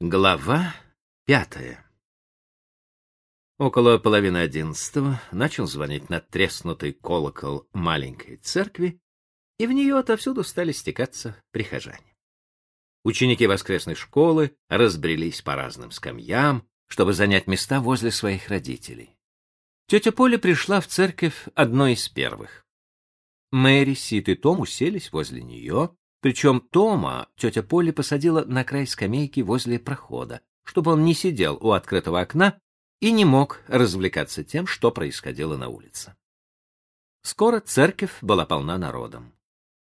Глава пятая Около половины одиннадцатого начал звонить надтреснутый колокол маленькой церкви, и в нее отовсюду стали стекаться прихожане. Ученики воскресной школы разбрелись по разным скамьям, чтобы занять места возле своих родителей. Тетя Поля пришла в церковь одной из первых. Мэри, Сит и Том уселись возле нее, причем Тома тетя Полли посадила на край скамейки возле прохода, чтобы он не сидел у открытого окна и не мог развлекаться тем, что происходило на улице. Скоро церковь была полна народом.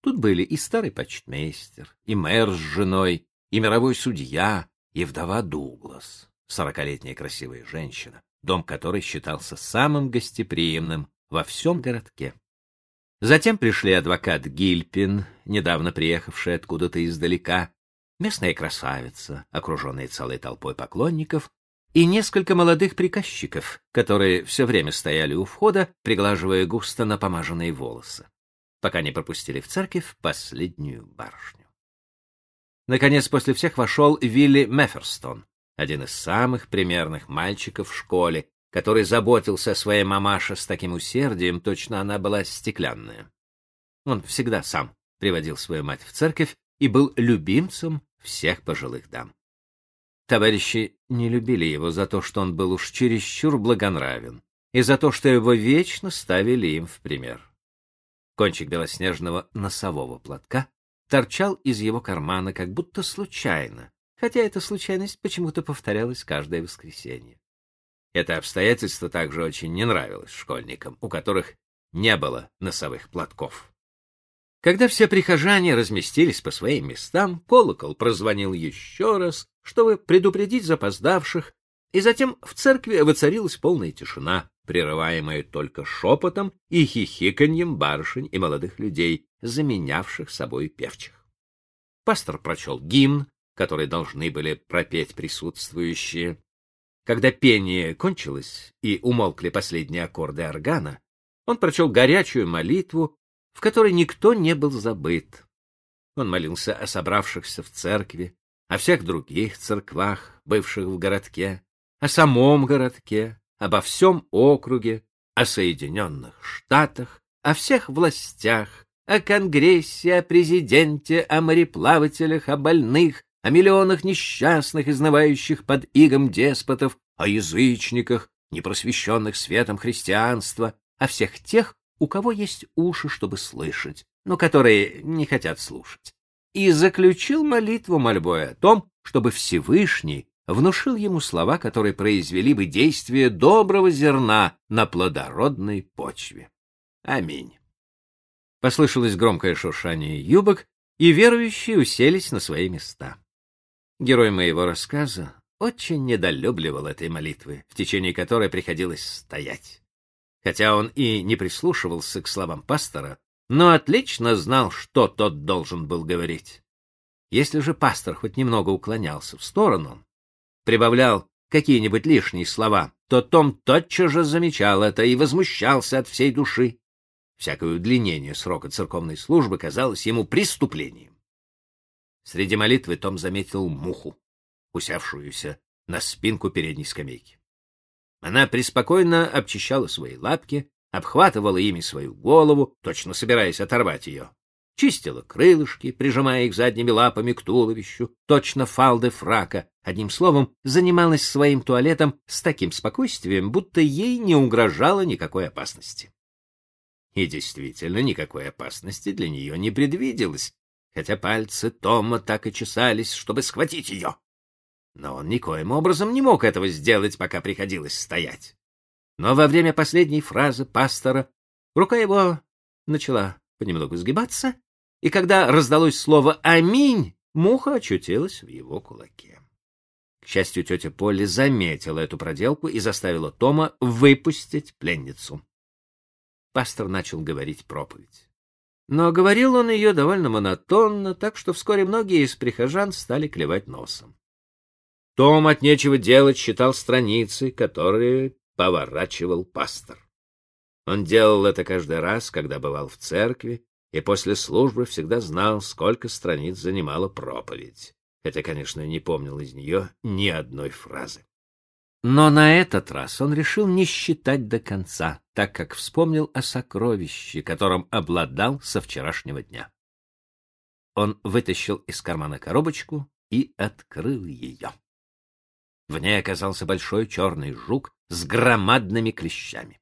Тут были и старый почтмейстер, и мэр с женой, и мировой судья, и вдова Дуглас, сорокалетняя красивая женщина, дом которой считался самым гостеприимным во всем городке. Затем пришли адвокат Гильпин, недавно приехавший откуда-то издалека, местная красавица, окруженная целой толпой поклонников, и несколько молодых приказчиков, которые все время стояли у входа, приглаживая густо напомаженные волосы, пока не пропустили в церковь последнюю барышню. Наконец, после всех вошел Вилли Мефферстон, один из самых примерных мальчиков в школе, который заботился о своей мамаше с таким усердием, точно она была стеклянная. Он всегда сам приводил свою мать в церковь и был любимцем всех пожилых дам. Товарищи не любили его за то, что он был уж чересчур благонравен, и за то, что его вечно ставили им в пример. Кончик белоснежного носового платка торчал из его кармана как будто случайно, хотя эта случайность почему-то повторялась каждое воскресенье. Это обстоятельство также очень не нравилось школьникам, у которых не было носовых платков. Когда все прихожане разместились по своим местам, колокол прозвонил еще раз, чтобы предупредить запоздавших, и затем в церкви воцарилась полная тишина, прерываемая только шепотом и хихиканьем барышень и молодых людей, заменявших собой певчих. Пастор прочел гимн, который должны были пропеть присутствующие, когда пение кончилось и умолкли последние аккорды органа, он прочел горячую молитву, в которой никто не был забыт. Он молился о собравшихся в церкви, о всех других церквах, бывших в городке, о самом городке, обо всем округе, о Соединенных Штатах, о всех властях, о Конгрессе, о президенте, о мореплавателях, о больных, о миллионах несчастных, изнывающих под игом деспотов, о язычниках, непросвещенных светом христианства, о всех тех, у кого есть уши, чтобы слышать, но которые не хотят слушать. И заключил молитву мольбой о том, чтобы Всевышний внушил ему слова, которые произвели бы действие доброго зерна на плодородной почве. Аминь. Послышалось громкое шуршание юбок, и верующие уселись на свои места. Герой моего рассказа очень недолюбливал этой молитвы, в течение которой приходилось стоять. Хотя он и не прислушивался к словам пастора, но отлично знал, что тот должен был говорить. Если же пастор хоть немного уклонялся в сторону, прибавлял какие-нибудь лишние слова, то Том тотчас же замечал это и возмущался от всей души. Всякое удлинение срока церковной службы казалось ему преступлением. Среди молитвы Том заметил муху, усявшуюся на спинку передней скамейки. Она преспокойно обчищала свои лапки, обхватывала ими свою голову, точно собираясь оторвать ее. Чистила крылышки, прижимая их задними лапами к туловищу, точно фалды фрака. Одним словом, занималась своим туалетом с таким спокойствием, будто ей не угрожало никакой опасности. И действительно, никакой опасности для нее не предвиделось, хотя пальцы Тома так и чесались, чтобы схватить ее. Но он никоим образом не мог этого сделать, пока приходилось стоять. Но во время последней фразы пастора рука его начала понемногу сгибаться, и когда раздалось слово «Аминь», муха очутилась в его кулаке. К счастью, тетя Полли заметила эту проделку и заставила Тома выпустить пленницу. Пастор начал говорить проповедь. Но говорил он ее довольно монотонно, так что вскоре многие из прихожан стали клевать носом. Том от нечего делать считал страницы, которые поворачивал пастор. Он делал это каждый раз, когда бывал в церкви, и после службы всегда знал, сколько страниц занимала проповедь. хотя, конечно, не помнил из нее ни одной фразы. Но на этот раз он решил не считать до конца, так как вспомнил о сокровище, которым обладал со вчерашнего дня. Он вытащил из кармана коробочку и открыл ее. В ней оказался большой черный жук с громадными клещами.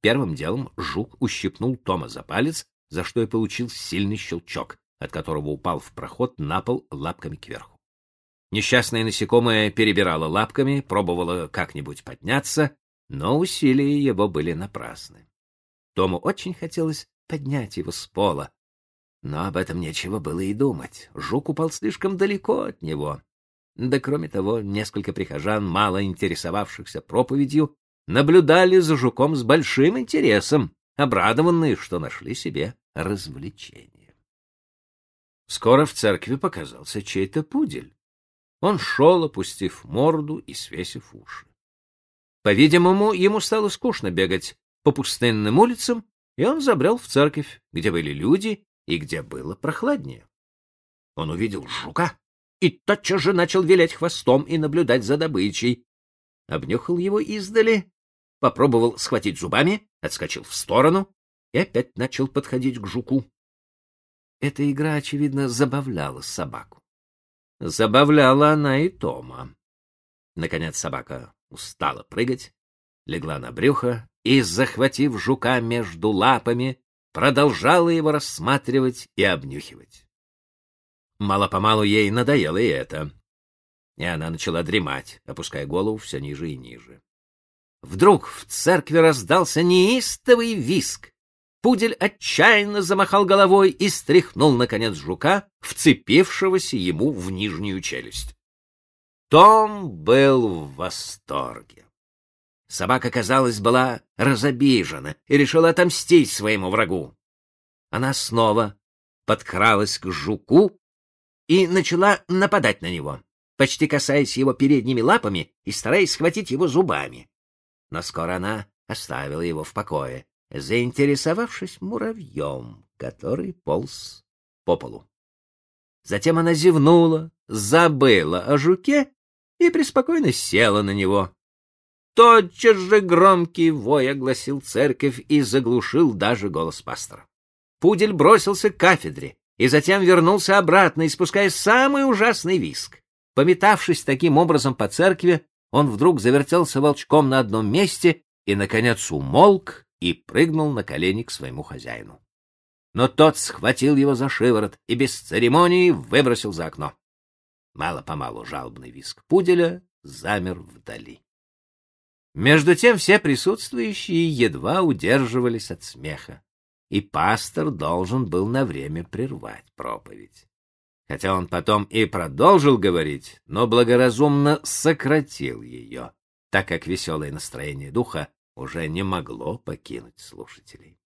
Первым делом жук ущипнул Тома за палец, за что и получил сильный щелчок, от которого упал в проход на пол лапками кверху. Несчастное насекомое перебирало лапками, пробовало как-нибудь подняться, но усилия его были напрасны. Тому очень хотелось поднять его с пола, но об этом нечего было и думать. Жук упал слишком далеко от него. Да кроме того, несколько прихожан, мало интересовавшихся проповедью, наблюдали за жуком с большим интересом, обрадованные, что нашли себе развлечение. Скоро в церкви показался чей-то пудель. Он шел, опустив морду и свесив уши. По-видимому, ему стало скучно бегать по пустынным улицам, и он забрел в церковь, где были люди и где было прохладнее. Он увидел жука и тотчас же начал вилять хвостом и наблюдать за добычей. Обнюхал его издали, попробовал схватить зубами, отскочил в сторону и опять начал подходить к жуку. Эта игра, очевидно, забавляла собаку. Забавляла она и Тома. Наконец собака устала прыгать, легла на брюхо и, захватив жука между лапами, продолжала его рассматривать и обнюхивать. Мало-помалу ей надоело и это, и она начала дремать, опуская голову все ниже и ниже. Вдруг в церкви раздался неистовый виск. Пудель отчаянно замахал головой и стряхнул, наконец, жука, вцепившегося ему в нижнюю челюсть. Том был в восторге. Собака, казалось, была разобижена и решила отомстить своему врагу. Она снова подкралась к жуку и начала нападать на него, почти касаясь его передними лапами и стараясь схватить его зубами. Но скоро она оставила его в покое, заинтересовавшись муравьем, который полз по полу. Затем она зевнула, забыла о жуке и преспокойно села на него. Тотчас же громкий вой огласил церковь и заглушил даже голос пастора. Пудель бросился к кафедре и затем вернулся обратно, испуская самый ужасный виск. Пометавшись таким образом по церкви, он вдруг завертелся волчком на одном месте и, наконец, умолк и прыгнул на колени к своему хозяину. Но тот схватил его за шиворот и без церемонии выбросил за окно. Мало-помалу жалобный виск пуделя замер вдали. Между тем все присутствующие едва удерживались от смеха, и пастор должен был на время прервать проповедь. Хотя он потом и продолжил говорить, но благоразумно сократил ее, так как веселое настроение духа уже не могло покинуть слушателей.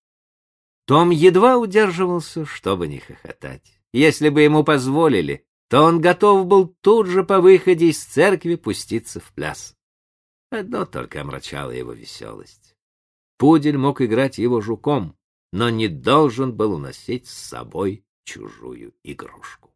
Том едва удерживался, чтобы не хохотать. Если бы ему позволили, то он готов был тут же по выходе из церкви пуститься в пляс. Одно только омрачало его веселость. Пудель мог играть его жуком, но не должен был уносить с собой чужую игрушку.